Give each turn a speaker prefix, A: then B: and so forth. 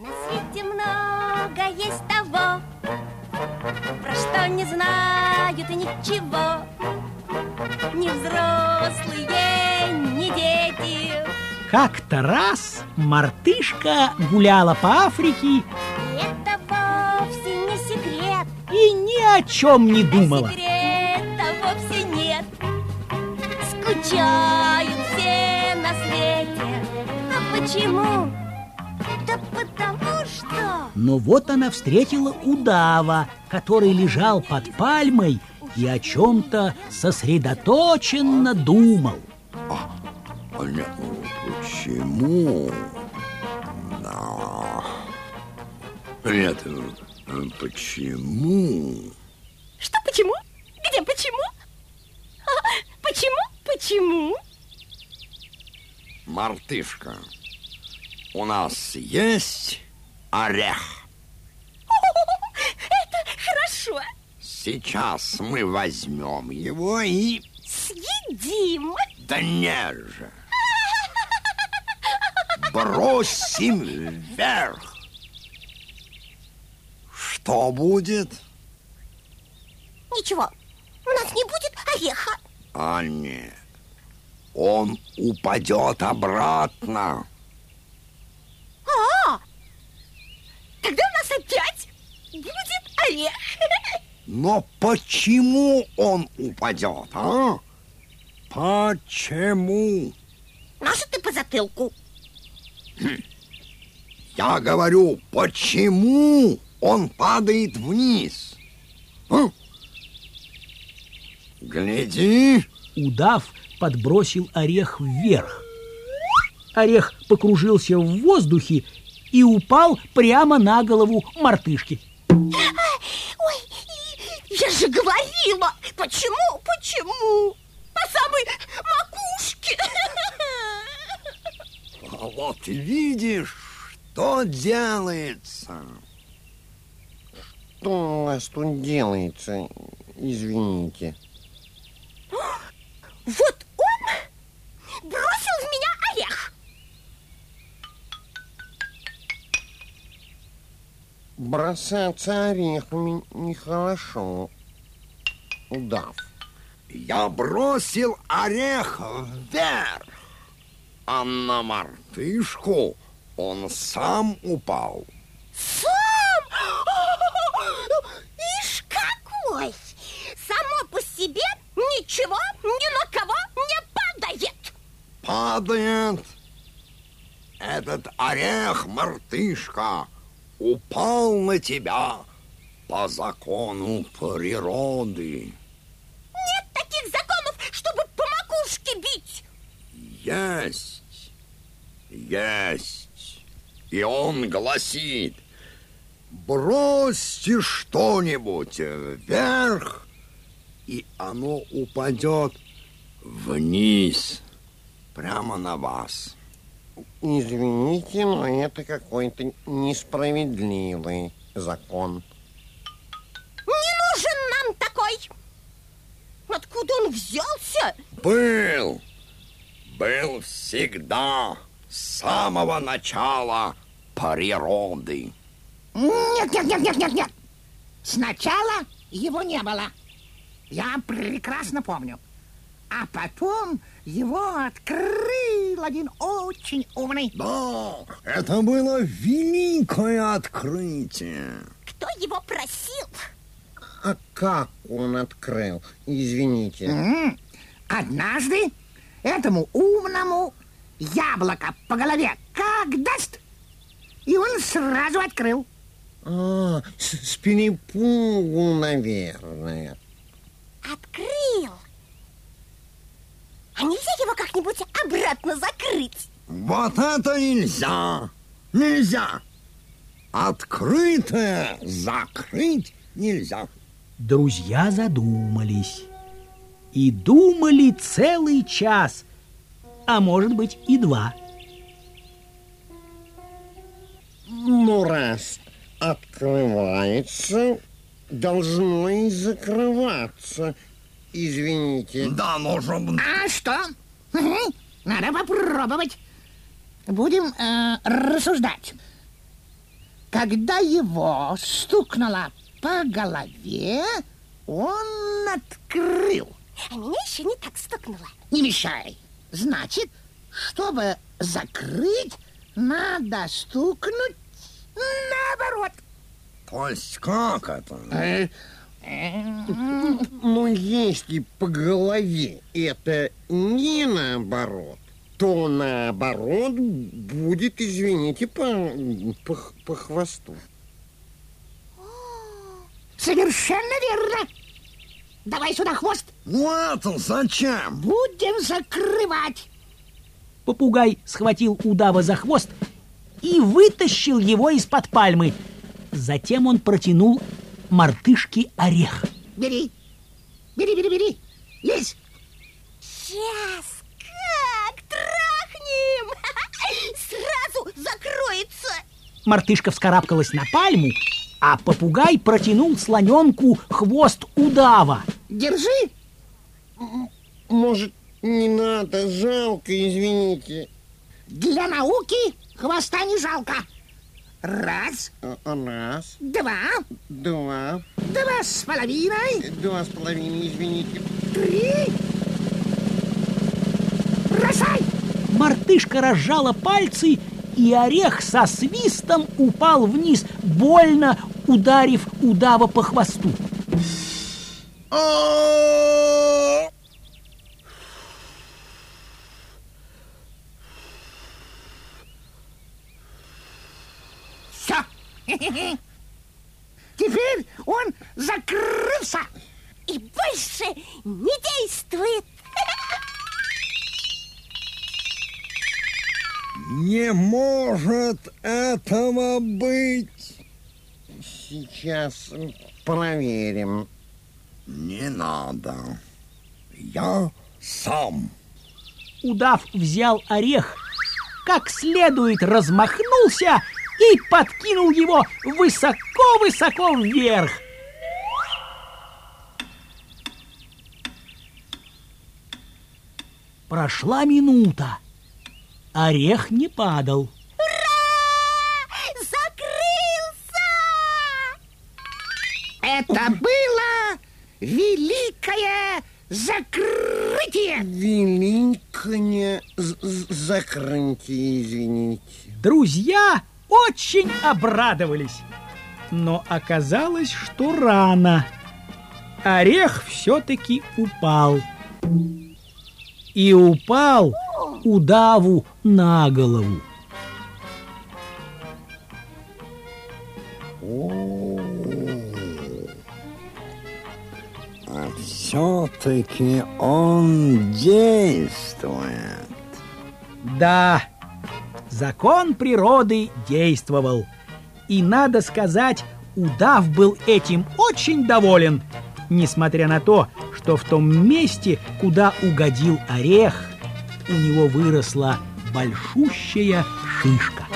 A: На свете много есть того, про что не знают ничего. Ни взрослые, ни дети.
B: Как-то раз мартышка гуляла по Африке.
A: И это вовсе не секрет.
B: И ни о чем не думала.
A: Секрета вовсе нет. Скучают все на свете. А почему?
B: Но вот она встретила удава, который лежал под пальмой и о чем-то сосредоточенно думал.
C: А не- ну, Почему? Да. Нет, э, почему?
A: Что почему? Где почему? А, Почему? Почему?
C: Мартышка, у нас есть орех.
A: Это хорошо.
C: Сейчас мы возьмем его и...
A: Съедим.
C: Да не же! Бросим вверх. Что будет?
A: Ничего, у нас не будет ореха.
C: А нет, он упадет обратно.
A: А, тогда у нас опять орех.
C: Но почему он упадет, а? Почему?
A: Наша ты по затылку.
C: Я говорю, почему он падает вниз? А? Гляди,
B: Удав подбросил орех вверх. Орех покружился в воздухе и упал прямо на голову мартышки.
A: Я же говорила. Почему? Почему? По самой макушке.
C: а вот видишь, что делается.
D: Что у вас тут делается? Извините.
A: Вот
D: Бросаться орехами нехорошо. Удав.
C: Я бросил орех вверх, а на мартышку он сам упал.
A: Сам? Ишь какой! Само по себе ничего ни на кого не падает.
C: Падает. Этот орех, мартышка, упал на тебя по закону природы.
A: Нет таких законов, чтобы по макушке бить.
C: Есть, есть. И он гласит, бросьте что-нибудь вверх, и оно упадет вниз, прямо на вас.
D: Извините, но это какой-то несправедливый закон.
A: Не нужен нам такой. Откуда он взялся?
C: Был, был всегда с самого начала природы.
E: Нет, нет, нет, нет, нет, нет. Сначала его не было. Я прекрасно помню. А потом его открыл один очень умный.
C: Да, это было великое открытие.
A: Кто его просил?
D: А как он открыл? Извините.
E: Однажды этому умному яблоко по голове как даст, и он сразу открыл.
D: А, с, с перепугу, наверное.
A: Открыл. А нельзя его как-нибудь обратно закрыть?
C: Вот это нельзя! Нельзя! Открытое закрыть нельзя.
B: Друзья задумались. И думали целый час, а может быть и два.
D: Ну, раз открывается, должно и закрываться. Извините.
C: Да, нужен...
E: А что? Надо попробовать. Будем э, рассуждать. Когда его стукнуло по голове, он открыл.
A: А меня еще не так стукнуло.
E: Не мешай. Значит, чтобы закрыть, надо стукнуть наоборот.
C: То есть как это?
E: Э,
D: Но если по голове это не наоборот, то наоборот будет, извините, по, по, по хвосту.
E: Совершенно верно. Давай сюда хвост.
C: Ну это зачем?
E: Будем закрывать.
B: Попугай схватил удава за хвост и вытащил его из-под пальмы. Затем он протянул мартышке орех.
E: Бери. Бери, бери, бери. Лезь.
A: Сейчас как трахнем! Сразу закроется.
B: Мартышка вскарабкалась на пальму, а попугай протянул слоненку хвост удава.
E: Держи.
D: Может, не надо, жалко, извините.
E: Для науки хвоста не жалко. Раз,
D: Раз,
E: два,
D: два,
E: два с половиной,
D: два с половиной, извините.
E: три. Бросай.
B: Мартышка разжала пальцы, и орех со свистом упал вниз, больно ударив удава по хвосту.
D: А,
E: Все. Теперь он закрылся.
A: И больше не действует.
C: Не может этого быть.
D: Сейчас проверим.
C: Не надо. Я сам.
B: Удав взял орех, как следует размахнулся и подкинул его высоко-высоко вверх. Прошла минута. Орех не падал.
A: Закрылся!
E: Это было великое закрытие.
D: Великое закрытие, извините.
B: Друзья очень обрадовались. Но оказалось, что рано. Орех все-таки упал. И упал удаву на голову.
C: А все-таки он действует.
B: Да, закон природы действовал. И надо сказать, удав был этим очень доволен, несмотря на то, что в том месте, куда угодил орех, у него выросла большущая шишка.